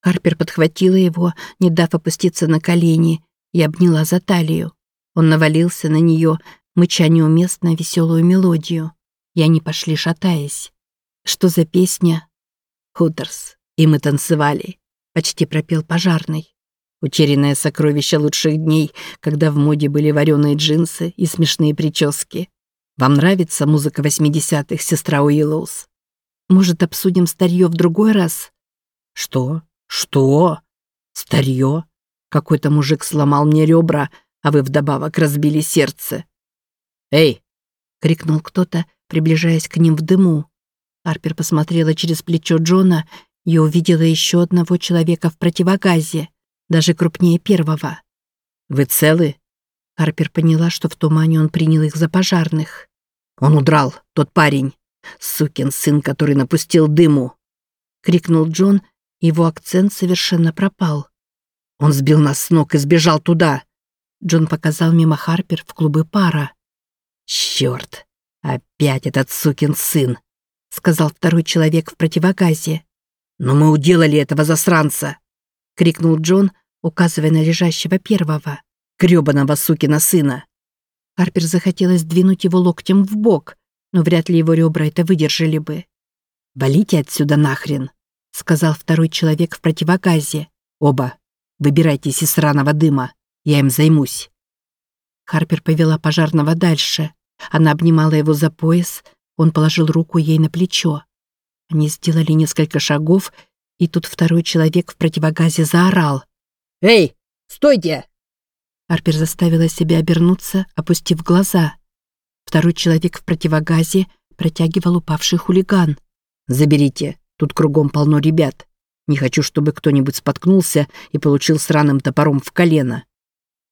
Харпер подхватила его, не дав опуститься на колени, и обняла за талию. Он навалился на нее, мыча неуместно веселую мелодию. И они пошли, шатаясь. Что за песня? Хуторс. И мы танцевали. Почти пропел пожарный. Утерянное сокровище лучших дней, когда в моде были вареные джинсы и смешные прически. Вам нравится музыка 80-х, сестра Уиллоус? Может, обсудим старье в другой раз? Что? Что? Старье? Какой-то мужик сломал мне ребра, а вы вдобавок разбили сердце. «Эй!» — крикнул кто-то, приближаясь к ним в дыму. Арпер посмотрела через плечо Джона и увидела еще одного человека в противогазе, даже крупнее первого. «Вы целы?» Арпер поняла, что в тумане он принял их за пожарных. «Он удрал, тот парень. Сукин сын, который напустил дыму!» — крикнул Джон, его акцент совершенно пропал. «Он сбил нас с ног и сбежал туда!» Джон показал мимо Харпер в клубы пара. «Чёрт! Опять этот сукин сын!» — сказал второй человек в противогазе. «Но мы уделали этого засранца!» — крикнул Джон, указывая на лежащего первого. «Грёбаного сукина сына!» Харпер захотелось двинуть его локтем в бок, но вряд ли его ребра это выдержали бы. «Валите отсюда нахрен!» — сказал второй человек в противогазе. «Оба, выбирайтесь из сраного дыма, я им займусь». Харпер повела пожарного дальше. Она обнимала его за пояс, он положил руку ей на плечо. Они сделали несколько шагов, и тут второй человек в противогазе заорал. «Эй, стойте!» Харпер заставила себя обернуться, опустив глаза. Второй человек в противогазе протягивал упавший хулиган. «Заберите, тут кругом полно ребят. Не хочу, чтобы кто-нибудь споткнулся и получил сраным топором в колено».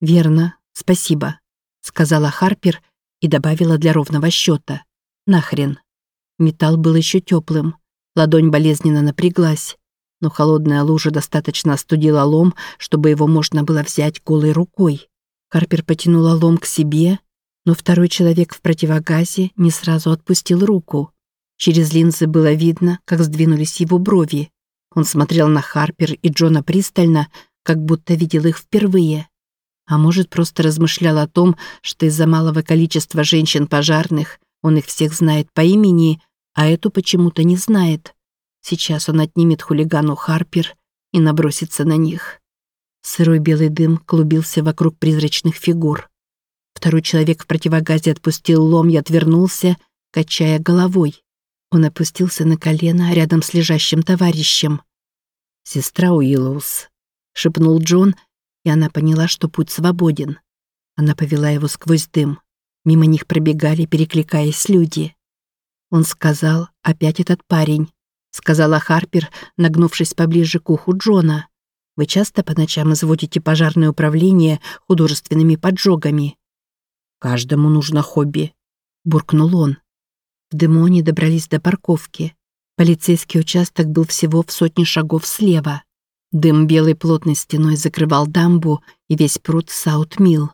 «Верно, спасибо», — сказала Харпер и добавила для ровного счета. «Нахрен». Металл был еще теплым. Ладонь болезненно напряглась, но холодная лужа достаточно остудила лом, чтобы его можно было взять голой рукой. Харпер потянула лом к себе, но второй человек в противогазе не сразу отпустил руку. Через линзы было видно, как сдвинулись его брови. Он смотрел на Харпер и Джона пристально, как будто видел их впервые. А может, просто размышлял о том, что из-за малого количества женщин-пожарных он их всех знает по имени, а эту почему-то не знает. Сейчас он отнимет хулигану Харпер и набросится на них. Сырой белый дым клубился вокруг призрачных фигур. Второй человек в противогазе отпустил лом и отвернулся, качая головой. Он опустился на колено рядом с лежащим товарищем. «Сестра Уиллоус», — шепнул Джон, и она поняла, что путь свободен. Она повела его сквозь дым. Мимо них пробегали, перекликаясь люди. Он сказал, опять этот парень, сказала Харпер, нагнувшись поближе к уху Джона. Вы часто по ночам изводите пожарное управление художественными поджогами? «Каждому нужно хобби», — буркнул он. В дыму они добрались до парковки. Полицейский участок был всего в сотне шагов слева. Дым белой плотной стеной закрывал дамбу и весь пруд Саут-Милл.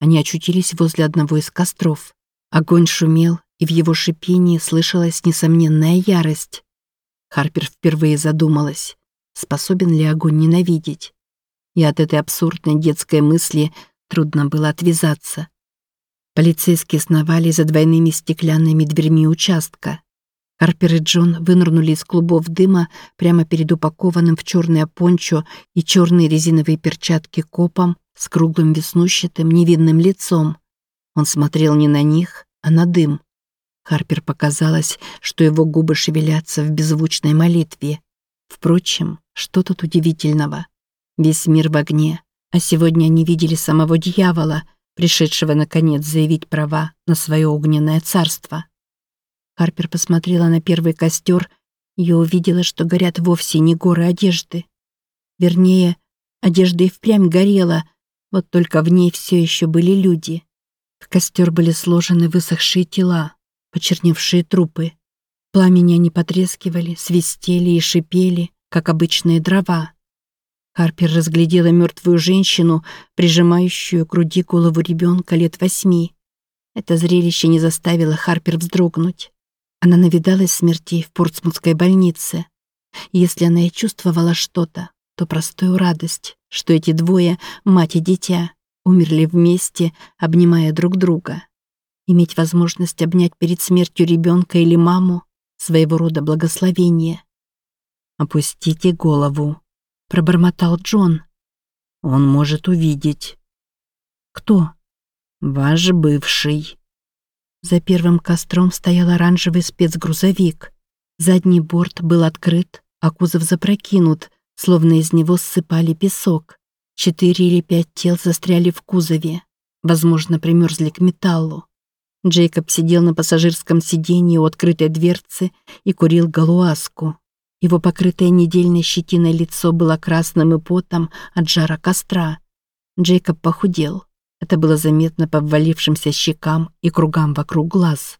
Они очутились возле одного из костров. Огонь шумел, и в его шипении слышалась несомненная ярость. Харпер впервые задумалась, способен ли огонь ненавидеть. И от этой абсурдной детской мысли трудно было отвязаться. Полицейские сновали за двойными стеклянными дверьми участка. Харпер и Джон вынырнули из клубов дыма прямо перед упакованным в черное пончо и черные резиновые перчатки копом с круглым веснущатым невинным лицом. Он смотрел не на них, а на дым. Харпер показалось, что его губы шевелятся в беззвучной молитве. Впрочем, что тут удивительного? Весь мир в огне, а сегодня они видели самого дьявола — пришедшего, наконец, заявить права на свое огненное царство. Харпер посмотрела на первый костер и увидела, что горят вовсе не горы одежды. Вернее, одежда и впрямь горела, вот только в ней все еще были люди. В костер были сложены высохшие тела, почерневшие трупы. Пламени они потрескивали, свистели и шипели, как обычные дрова. Харпер разглядела мертвую женщину, прижимающую к груди голову ребенка лет восьми. Это зрелище не заставило Харпер вздрогнуть. Она навидалась смертей в Портсмутской больнице. Если она и чувствовала что-то, то простую радость, что эти двое, мать и дитя, умерли вместе, обнимая друг друга. Иметь возможность обнять перед смертью ребенка или маму — своего рода благословение. «Опустите голову», — пробормотал Джон. «Он может увидеть». «Кто?» «Ваш бывший». За первым костром стоял оранжевый спецгрузовик. Задний борт был открыт, а кузов запрокинут, словно из него ссыпали песок. Четыре или пять тел застряли в кузове, возможно, примерзли к металлу. Джейкоб сидел на пассажирском сиденье у открытой дверцы и курил галуаску. Его покрытое недельной щетиной лицо было красным и потом от жара костра. Джейкоб похудел. Это было заметно по ввалившимся щекам и кругам вокруг глаз.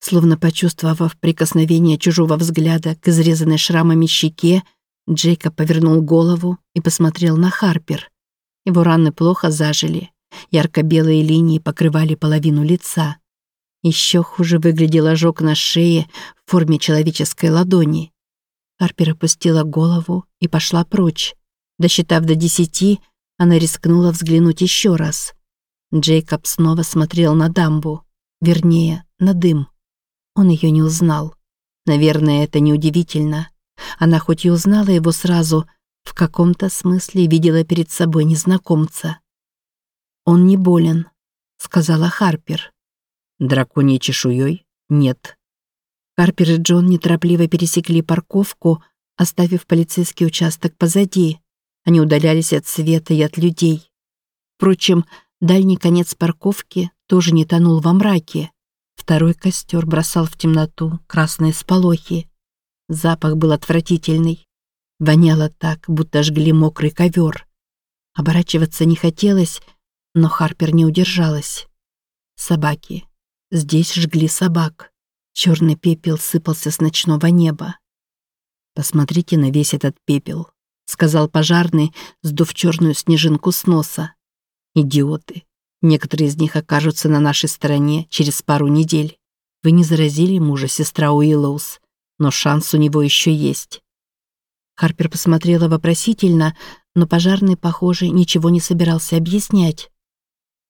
Словно почувствовав прикосновение чужого взгляда к изрезанной шрамами щеке, Джейкоб повернул голову и посмотрел на Харпер. Его раны плохо зажили. Ярко-белые линии покрывали половину лица. Еще хуже выглядел ожог на шее в форме человеческой ладони. Харпер опустила голову и пошла прочь. Досчитав до десяти, она рискнула взглянуть еще раз. Джейкоб снова смотрел на дамбу, вернее, на дым. Он ее не узнал. Наверное, это неудивительно. Она хоть и узнала его сразу, в каком-то смысле видела перед собой незнакомца. «Он не болен», — сказала Харпер. «Драконьей чешуей? Нет». Харпер и Джон неторопливо пересекли парковку, оставив полицейский участок позади. Они удалялись от света и от людей. Впрочем, дальний конец парковки тоже не тонул во мраке. Второй костер бросал в темноту красные сполохи. Запах был отвратительный. Воняло так, будто жгли мокрый ковер. Оборачиваться не хотелось, но Харпер не удержалась. Собаки. Здесь жгли собак. Черный пепел сыпался с ночного неба. «Посмотрите на весь этот пепел», — сказал пожарный, сдув черную снежинку с носа. «Идиоты. Некоторые из них окажутся на нашей стороне через пару недель. Вы не заразили мужа сестра Уиллоус, но шанс у него еще есть. Харпер посмотрела вопросительно, но пожарный, похоже, ничего не собирался объяснять.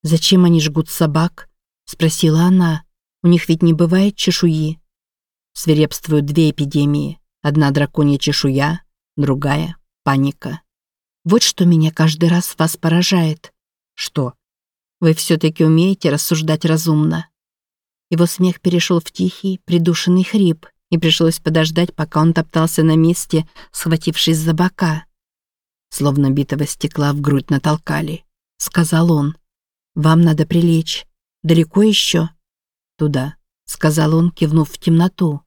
«Зачем они жгут собак?» — спросила она. «У них ведь не бывает чешуи». Свирепствуют две эпидемии. Одна драконья чешуя, другая — паника. Вот что меня каждый раз вас поражает. Что? Вы все-таки умеете рассуждать разумно. Его смех перешел в тихий, придушенный хрип — и пришлось подождать, пока он топтался на месте, схватившись за бока. Словно битого стекла в грудь натолкали, сказал он. «Вам надо прилечь. Далеко еще?» «Туда», — сказал он, кивнув в темноту.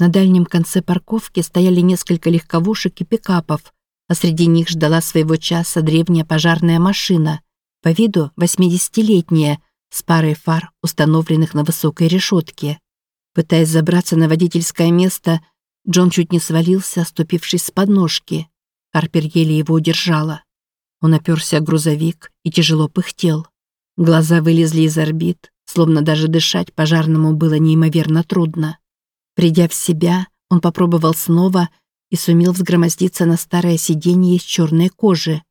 На дальнем конце парковки стояли несколько легковушек и пикапов, а среди них ждала своего часа древняя пожарная машина, по виду 80-летняя, с парой фар, установленных на высокой решетке. Пытаясь забраться на водительское место, Джон чуть не свалился, оступившись с подножки. Харпер еле его удержала. Он оперся о грузовик и тяжело пыхтел. Глаза вылезли из орбит, словно даже дышать пожарному было неимоверно трудно. Придя в себя, он попробовал снова и сумел взгромоздиться на старое сиденье из черной кожи.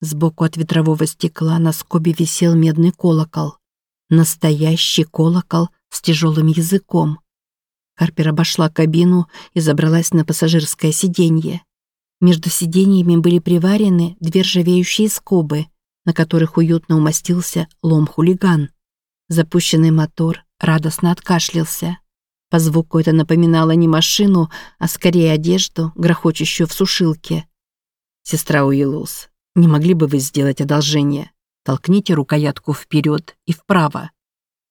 Сбоку от ветрового стекла на скобе висел медный колокол. Настоящий колокол с тяжелым языком. Харпер обошла кабину и забралась на пассажирское сиденье. Между сиденьями были приварены две ржавеющие скобы, на которых уютно умостился лом-хулиган. Запущенный мотор радостно откашлялся. По звуку это напоминало не машину, а скорее одежду, грохочущую в сушилке. «Сестра Уиллус, не могли бы вы сделать одолжение? Толкните рукоятку вперед и вправо».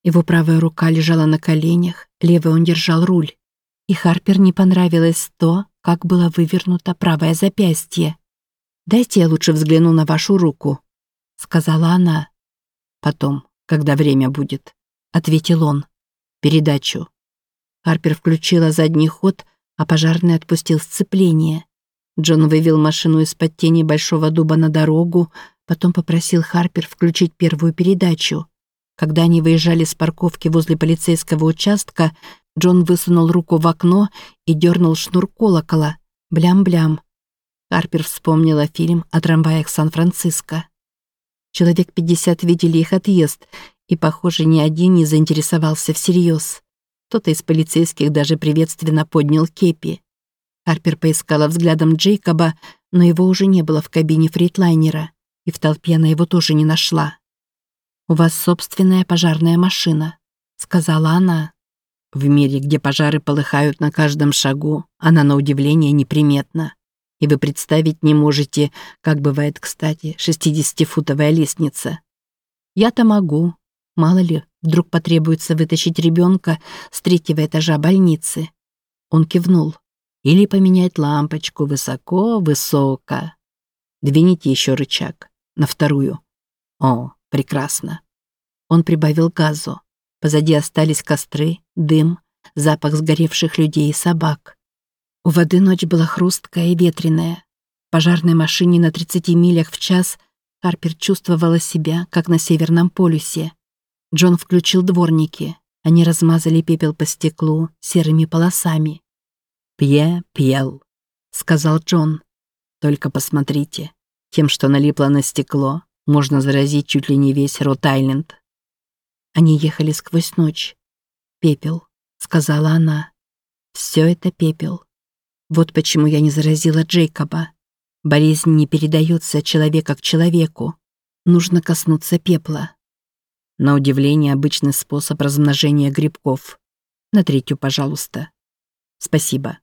Его правая рука лежала на коленях, левый он держал руль. И Харпер не понравилось то, как было вывернуто правое запястье. «Дайте я лучше взгляну на вашу руку», — сказала она. «Потом, когда время будет», — ответил он. «Передачу». Харпер включила задний ход, а пожарный отпустил сцепление. Джон вывел машину из-под тени большого дуба на дорогу, потом попросил Харпер включить первую передачу. Когда они выезжали с парковки возле полицейского участка, Джон высунул руку в окно и дернул шнур колокола. Блям-блям. Харпер вспомнила фильм о трамваях Сан-Франциско. Человек 50 видели их отъезд, и, похоже, ни один не заинтересовался всерьез. Кто-то из полицейских даже приветственно поднял кепи. Харпер поискала взглядом Джейкоба, но его уже не было в кабине фритлайнера, и в толпе она его тоже не нашла. «У вас собственная пожарная машина», — сказала она. В мире, где пожары полыхают на каждом шагу, она на удивление неприметна. И вы представить не можете, как бывает, кстати, 60-футовая лестница. Я-то могу. Мало ли, вдруг потребуется вытащить ребенка с третьего этажа больницы. Он кивнул. Или поменять лампочку высоко-высоко. Двините еще рычаг. На вторую. О, прекрасно. Он прибавил газу. Позади остались костры, дым, запах сгоревших людей и собак. У воды ночь была хрусткая и ветреная. В пожарной машине на 30 милях в час Харпер чувствовала себя, как на Северном полюсе. Джон включил дворники. Они размазали пепел по стеклу серыми полосами. «Пье, пьел», — сказал Джон. «Только посмотрите. Тем, что налипло на стекло, можно заразить чуть ли не весь Рот-Айленд». Они ехали сквозь ночь. «Пепел», — сказала она. «Все это пепел. Вот почему я не заразила Джейкоба. Болезнь не передается от человека к человеку. Нужно коснуться пепла. На удивление, обычный способ размножения грибков. На третью, пожалуйста. Спасибо.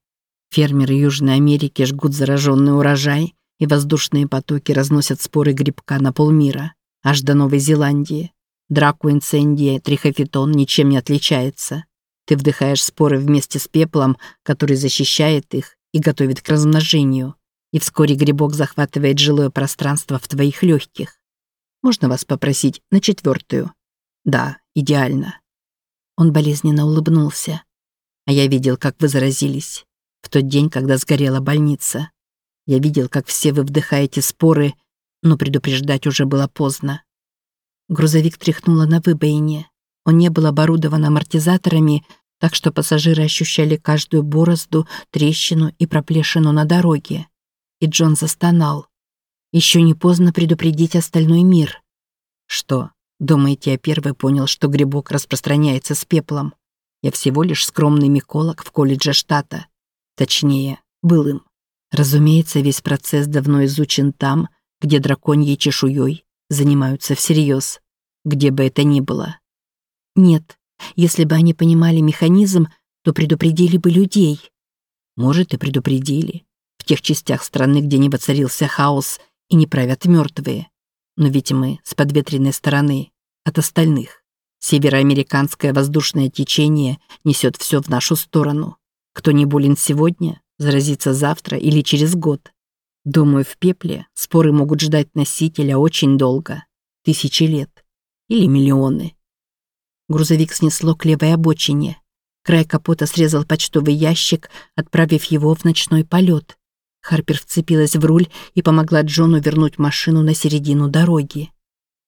Фермеры Южной Америки жгут зараженный урожай, и воздушные потоки разносят споры грибка на полмира, аж до Новой Зеландии. Драку инцендия трихофитон ничем не отличается. Ты вдыхаешь споры вместе с пеплом, который защищает их и готовит к размножению. И вскоре грибок захватывает жилое пространство в твоих легких. Можно вас попросить на четвертую? Да, идеально. Он болезненно улыбнулся. А я видел, как вы заразились. В тот день, когда сгорела больница. Я видел, как все вы вдыхаете споры, но предупреждать уже было поздно. Грузовик тряхнуло на выбоине. Он не был оборудован амортизаторами, так что пассажиры ощущали каждую борозду, трещину и проплешину на дороге. И Джон застонал. Еще не поздно предупредить остальной мир. Что, думаете, я первый понял, что грибок распространяется с пеплом? Я всего лишь скромный миколог в колледже штата. Точнее, был им. Разумеется, весь процесс давно изучен там, где драконьей чешуей занимаются всерьез, где бы это ни было. Нет, если бы они понимали механизм, то предупредили бы людей. Может, и предупредили. В тех частях страны, где не воцарился хаос и не правят мертвые. Но ведь мы с подветренной стороны, от остальных. Североамериканское воздушное течение несет все в нашу сторону. Кто не болен сегодня, заразится завтра или через год. Думаю, в пепле споры могут ждать носителя очень долго. Тысячи лет. Или миллионы. Грузовик снесло к левой обочине. Край капота срезал почтовый ящик, отправив его в ночной полет. Харпер вцепилась в руль и помогла Джону вернуть машину на середину дороги.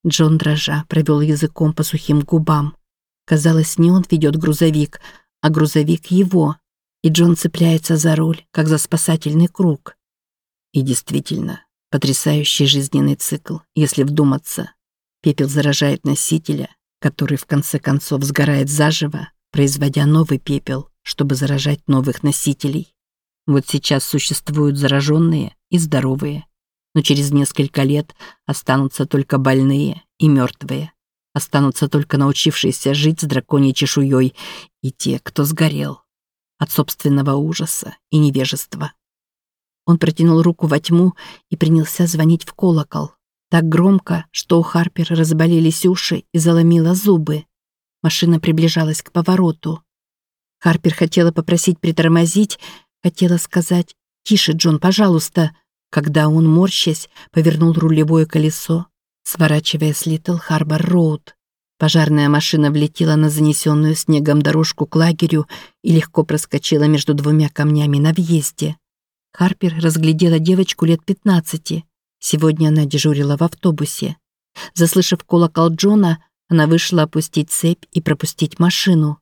Джон дрожа провел языком по сухим губам. Казалось, не он ведет грузовик, а грузовик его. И Джон цепляется за руль, как за спасательный круг. И действительно, потрясающий жизненный цикл, если вдуматься. Пепел заражает носителя, который в конце концов сгорает заживо, производя новый пепел, чтобы заражать новых носителей. Вот сейчас существуют зараженные и здоровые, но через несколько лет останутся только больные и мертвые. Останутся только научившиеся жить с драконьей чешуей и те, кто сгорел от собственного ужаса и невежества. Он протянул руку во тьму и принялся звонить в колокол. Так громко, что у Харпера разболелись уши и заломила зубы. Машина приближалась к повороту. Харпер хотела попросить притормозить, хотела сказать «Тише, Джон, пожалуйста», когда он, морщась, повернул рулевое колесо, сворачивая с Литл Харбор Роуд. Пожарная машина влетела на занесенную снегом дорожку к лагерю и легко проскочила между двумя камнями на въезде. Харпер разглядела девочку лет 15. Сегодня она дежурила в автобусе. Заслышав колокол Джона, она вышла опустить цепь и пропустить машину.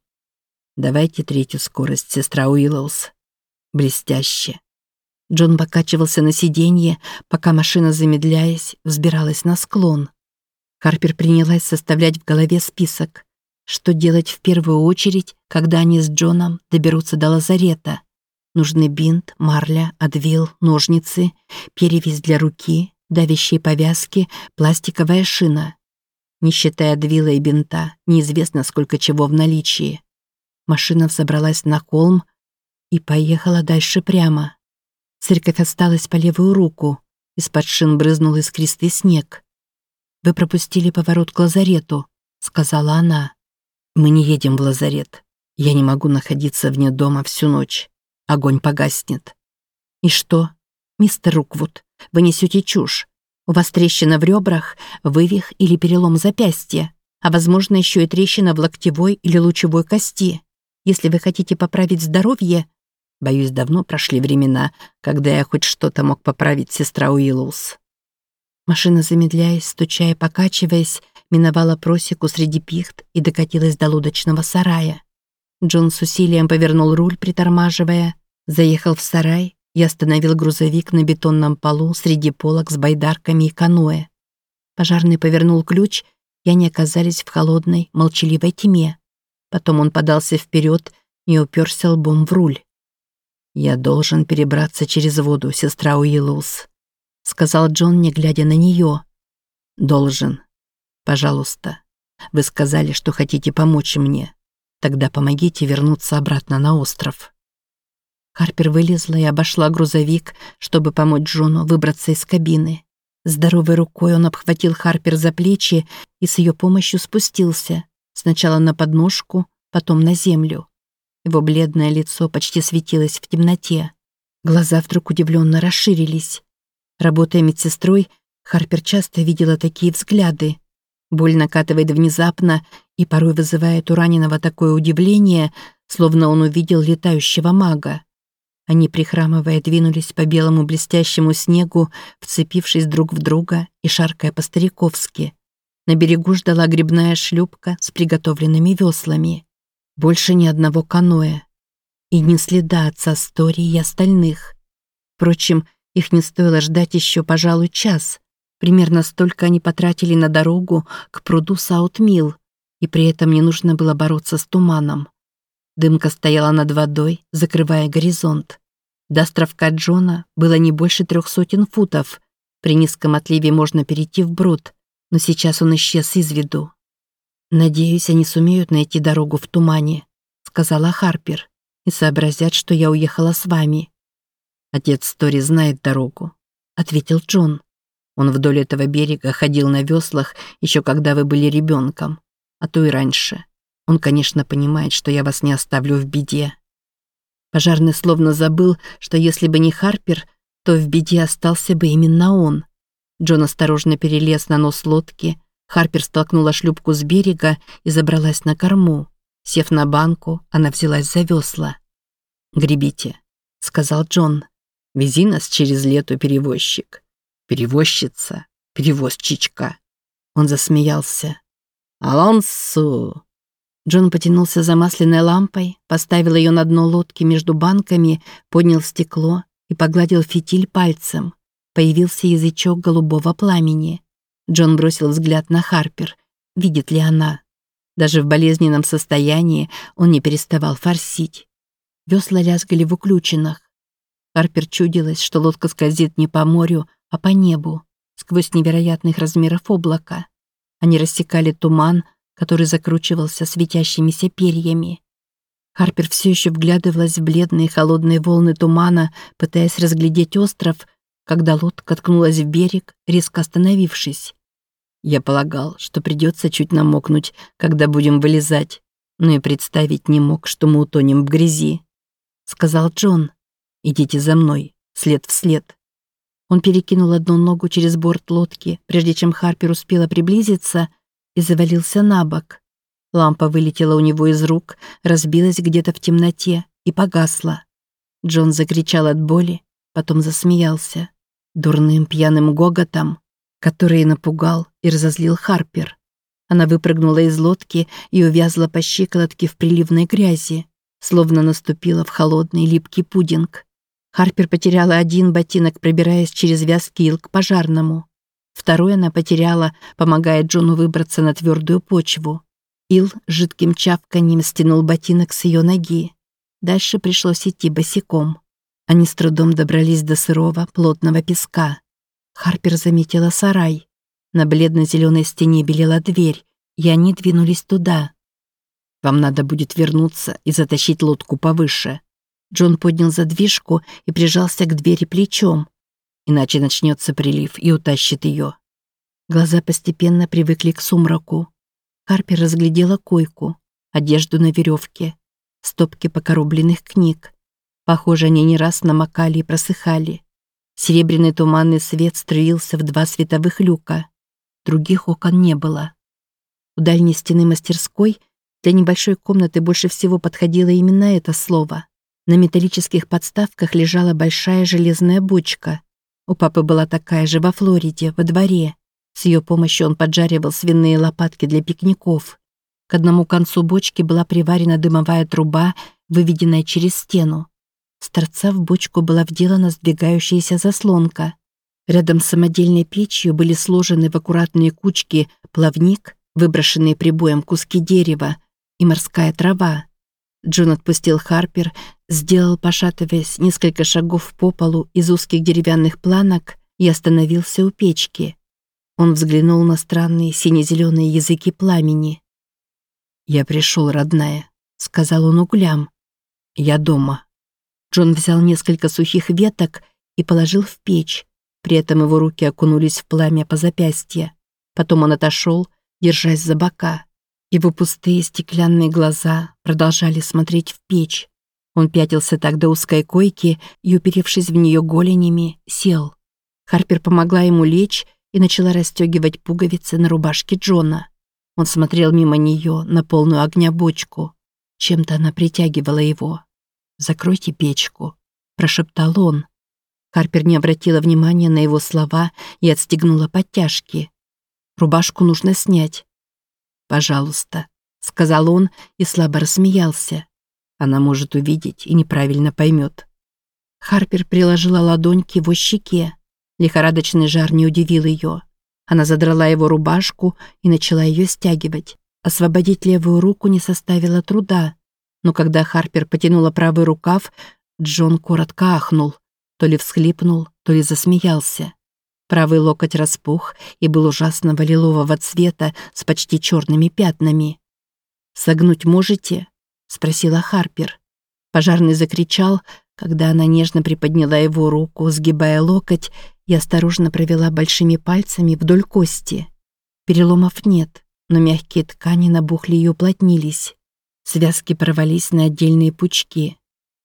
«Давайте третью скорость, сестра Уиллоус». «Блестяще». Джон покачивался на сиденье, пока машина, замедляясь, взбиралась на склон. Харпер принялась составлять в голове список. Что делать в первую очередь, когда они с Джоном доберутся до лазарета? Нужны бинт, марля, адвил, ножницы, перевязь для руки, давящие повязки, пластиковая шина. Не считая адвила и бинта, неизвестно, сколько чего в наличии. Машина взобралась на холм и поехала дальше прямо. Церковь осталась по левую руку. Из-под шин брызнул искристый снег. «Вы пропустили поворот к лазарету», — сказала она. «Мы не едем в лазарет. Я не могу находиться вне дома всю ночь. Огонь погаснет». «И что? Мистер Руквуд, вы несете чушь. У вас трещина в ребрах, вывих или перелом запястья, а возможно еще и трещина в локтевой или лучевой кости. Если вы хотите поправить здоровье, Боюсь, давно прошли времена, когда я хоть что-то мог поправить сестра Уиллус. Машина, замедляясь, стучая, покачиваясь, миновала просеку среди пихт и докатилась до лодочного сарая. Джон с усилием повернул руль, притормаживая, заехал в сарай и остановил грузовик на бетонном полу среди полок с байдарками и каноэ. Пожарный повернул ключ, и они оказались в холодной, молчаливой тьме. Потом он подался вперед и уперся лбом в руль. «Я должен перебраться через воду, сестра Уиллус», — сказал Джон, не глядя на нее. «Должен. Пожалуйста. Вы сказали, что хотите помочь мне. Тогда помогите вернуться обратно на остров». Харпер вылезла и обошла грузовик, чтобы помочь Джону выбраться из кабины. Здоровой рукой он обхватил Харпер за плечи и с ее помощью спустился. Сначала на подножку, потом на землю. Его бледное лицо почти светилось в темноте. Глаза вдруг удивленно расширились. Работая медсестрой, Харпер часто видела такие взгляды. Боль накатывает внезапно и порой вызывает у раненого такое удивление, словно он увидел летающего мага. Они, прихрамывая, двинулись по белому блестящему снегу, вцепившись друг в друга и шаркая по-стариковски. На берегу ждала грибная шлюпка с приготовленными веслами. Больше ни одного каноэ. И ни следа от Састори и остальных. Впрочем, их не стоило ждать еще, пожалуй, час. Примерно столько они потратили на дорогу к пруду Саутмил, и при этом не нужно было бороться с туманом. Дымка стояла над водой, закрывая горизонт. До островка Джона было не больше трех сотен футов. При низком отливе можно перейти вброд, но сейчас он исчез из виду. «Надеюсь, они сумеют найти дорогу в тумане», — сказала Харпер, «и сообразят, что я уехала с вами». «Отец Тори знает дорогу», — ответил Джон. «Он вдоль этого берега ходил на веслах еще когда вы были ребенком, а то и раньше. Он, конечно, понимает, что я вас не оставлю в беде». Пожарный словно забыл, что если бы не Харпер, то в беде остался бы именно он. Джон осторожно перелез на нос лодки, Харпер столкнула шлюпку с берега и забралась на корму. Сев на банку, она взялась за весла. «Гребите», — сказал Джон. «Вези нас через лету, перевозчик. Перевозчица, перевозчичка». Он засмеялся. «Алонсо!» Джон потянулся за масляной лампой, поставил ее на дно лодки между банками, поднял стекло и погладил фитиль пальцем. Появился язычок голубого пламени. Джон бросил взгляд на Харпер. Видит ли она? Даже в болезненном состоянии он не переставал форсить. Весла лязгали в уключенных. Харпер чудилось, что лодка скользит не по морю, а по небу, сквозь невероятных размеров облака. Они рассекали туман, который закручивался светящимися перьями. Харпер все еще вглядывалась в бледные холодные волны тумана, пытаясь разглядеть остров, когда лодка ткнулась в берег, резко остановившись. Я полагал, что придется чуть намокнуть, когда будем вылезать, но и представить не мог, что мы утонем в грязи. Сказал Джон, идите за мной, след в след. Он перекинул одну ногу через борт лодки, прежде чем Харпер успела приблизиться, и завалился на бок. Лампа вылетела у него из рук, разбилась где-то в темноте и погасла. Джон закричал от боли, потом засмеялся. Дурным пьяным гоготом, который напугал и разозлил Харпер. Она выпрыгнула из лодки и увязла по щиколотке в приливной грязи, словно наступила в холодный липкий пудинг. Харпер потеряла один ботинок, пробираясь через вязкий ил к пожарному. Второй она потеряла, помогая Джону выбраться на твердую почву. Ил жидким чавканьем стянул ботинок с ее ноги. Дальше пришлось идти босиком. Они с трудом добрались до сырого, плотного песка. Харпер заметила сарай. На бледно-зеленой стене белела дверь, и они двинулись туда. «Вам надо будет вернуться и затащить лодку повыше». Джон поднял задвижку и прижался к двери плечом. Иначе начнется прилив и утащит ее. Глаза постепенно привыкли к сумраку. Харпер разглядела койку, одежду на веревке, стопки покоробленных книг. Похоже, они не раз намокали и просыхали. Серебряный туманный свет струился в два световых люка. Других окон не было. У дальней стены мастерской для небольшой комнаты больше всего подходило именно это слово. На металлических подставках лежала большая железная бочка. У папы была такая же во Флориде, во дворе. С ее помощью он поджаривал свиные лопатки для пикников. К одному концу бочки была приварена дымовая труба, выведенная через стену. С торца в бочку была вделана сдвигающаяся заслонка. Рядом с самодельной печью были сложены в аккуратные кучки плавник, выброшенные прибоем куски дерева, и морская трава. Джон отпустил Харпер, сделал, пошатываясь, несколько шагов по полу из узких деревянных планок и остановился у печки. Он взглянул на странные сине-зеленые языки пламени. «Я пришел, родная», — сказал он углям. «Я дома». Джон взял несколько сухих веток и положил в печь. При этом его руки окунулись в пламя по запястье. Потом он отошел, держась за бока. Его пустые стеклянные глаза продолжали смотреть в печь. Он пятился так до узкой койки и, уперевшись в нее голенями, сел. Харпер помогла ему лечь и начала расстегивать пуговицы на рубашке Джона. Он смотрел мимо нее на полную огня бочку. Чем-то она притягивала его. «Закройте печку», – прошептал он. Харпер не обратила внимания на его слова и отстегнула подтяжки. «Рубашку нужно снять. «Пожалуйста», — сказал он и слабо рассмеялся. Она может увидеть и неправильно поймет. Харпер приложила ладонь к его щеке. Лихорадочный жар не удивил ее. Она задрала его рубашку и начала ее стягивать. Освободить левую руку не составило труда. Но когда Харпер потянула правый рукав, Джон коротко ахнул. То ли всхлипнул, то ли засмеялся. Правый локоть распух и был ужасного лилового цвета с почти черными пятнами. «Согнуть можете?» — спросила Харпер. Пожарный закричал, когда она нежно приподняла его руку, сгибая локоть, и осторожно провела большими пальцами вдоль кости. Переломов нет, но мягкие ткани набухли и уплотнились. Связки порвались на отдельные пучки.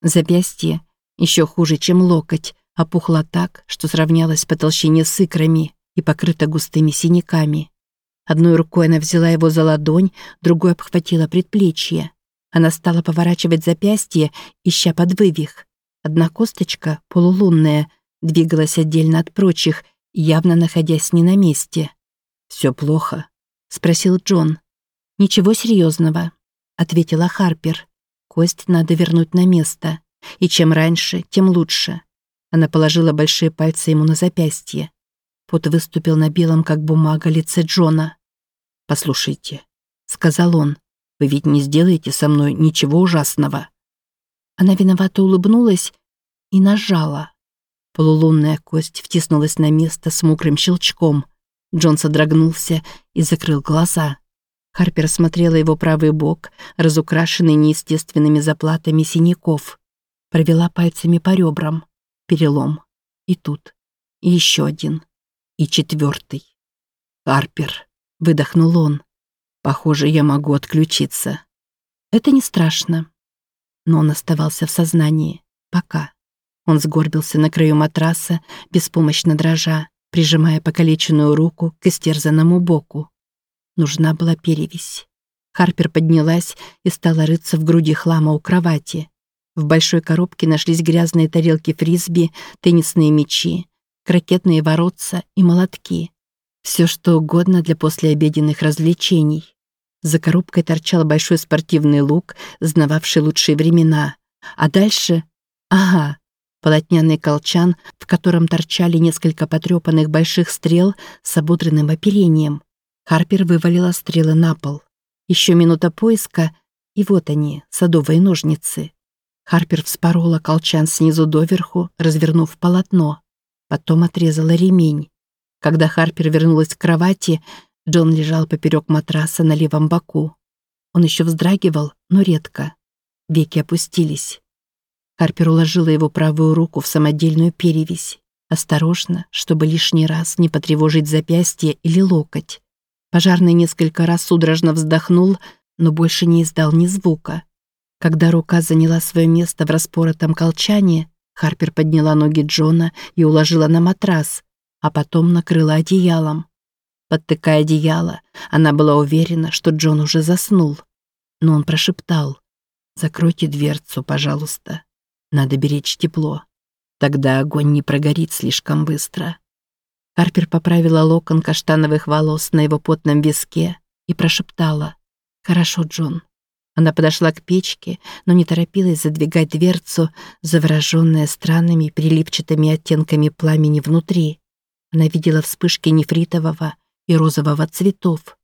Запястье, еще хуже, чем локоть, опухла так, что сравнялась по толщине с икрами и покрыта густыми синяками. Одной рукой она взяла его за ладонь, другой обхватила предплечье. Она стала поворачивать запястье, ища под вывих. Одна косточка, полулунная, двигалась отдельно от прочих, явно находясь не на месте. «Все плохо?» — спросил Джон. «Ничего серьезного», — ответила Харпер. «Кость надо вернуть на место. И чем раньше, тем лучше. Она положила большие пальцы ему на запястье. Пот выступил на белом, как бумага, лице Джона. «Послушайте», — сказал он, — «вы ведь не сделаете со мной ничего ужасного». Она виновато улыбнулась и нажала. Полулунная кость втиснулась на место с мокрым щелчком. Джон содрогнулся и закрыл глаза. Харпер смотрела его правый бок, разукрашенный неестественными заплатами синяков. Провела пальцами по ребрам перелом. И тут. И еще один. И четвертый. «Харпер», — выдохнул он. «Похоже, я могу отключиться». «Это не страшно». Но он оставался в сознании. Пока. Он сгорбился на краю матраса, беспомощно дрожа, прижимая покалеченную руку к истерзанному боку. Нужна была перевесь. Харпер поднялась и стала рыться в груди хлама у кровати. В большой коробке нашлись грязные тарелки фрисби, теннисные мячи, крокетные воротца и молотки. Все что угодно для послеобеденных развлечений. За коробкой торчал большой спортивный лук, знававший лучшие времена. А дальше... Ага, полотняный колчан, в котором торчали несколько потрепанных больших стрел с обудренным оперением. Харпер вывалила стрелы на пол. Еще минута поиска, и вот они, садовые ножницы. Харпер вспорола колчан снизу доверху, развернув полотно. Потом отрезала ремень. Когда Харпер вернулась к кровати, Джон лежал поперек матраса на левом боку. Он еще вздрагивал, но редко. Веки опустились. Харпер уложила его правую руку в самодельную перевязь. Осторожно, чтобы лишний раз не потревожить запястье или локоть. Пожарный несколько раз судорожно вздохнул, но больше не издал ни звука. Когда рука заняла свое место в распоротом колчане, Харпер подняла ноги Джона и уложила на матрас, а потом накрыла одеялом. Подтыкая одеяло, она была уверена, что Джон уже заснул. Но он прошептал «Закройте дверцу, пожалуйста. Надо беречь тепло. Тогда огонь не прогорит слишком быстро». Харпер поправила локон каштановых волос на его потном виске и прошептала «Хорошо, Джон». Она подошла к печке, но не торопилась задвигать дверцу, завороженная странными переливчатыми оттенками пламени внутри. Она видела вспышки нефритового и розового цветов.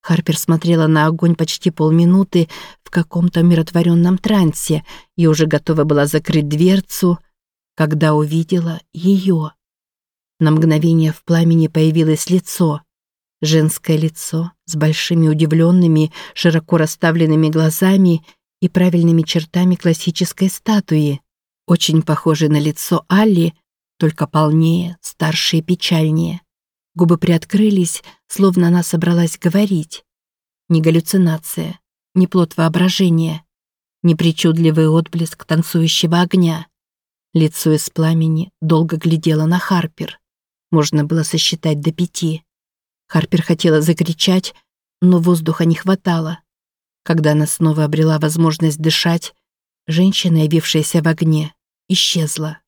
Харпер смотрела на огонь почти полминуты в каком-то умиротворенном трансе и уже готова была закрыть дверцу, когда увидела ее. На мгновение в пламени появилось лицо. Женское лицо с большими удивленными, широко расставленными глазами и правильными чертами классической статуи, очень похожей на лицо Алли, только полнее, старше и печальнее. Губы приоткрылись, словно она собралась говорить. Не галлюцинация, не плод воображения, не причудливый отблеск танцующего огня. Лицо из пламени долго глядело на Харпер. Можно было сосчитать до пяти. Харпер хотела закричать, но воздуха не хватало. Когда она снова обрела возможность дышать, женщина, явившаяся в огне, исчезла.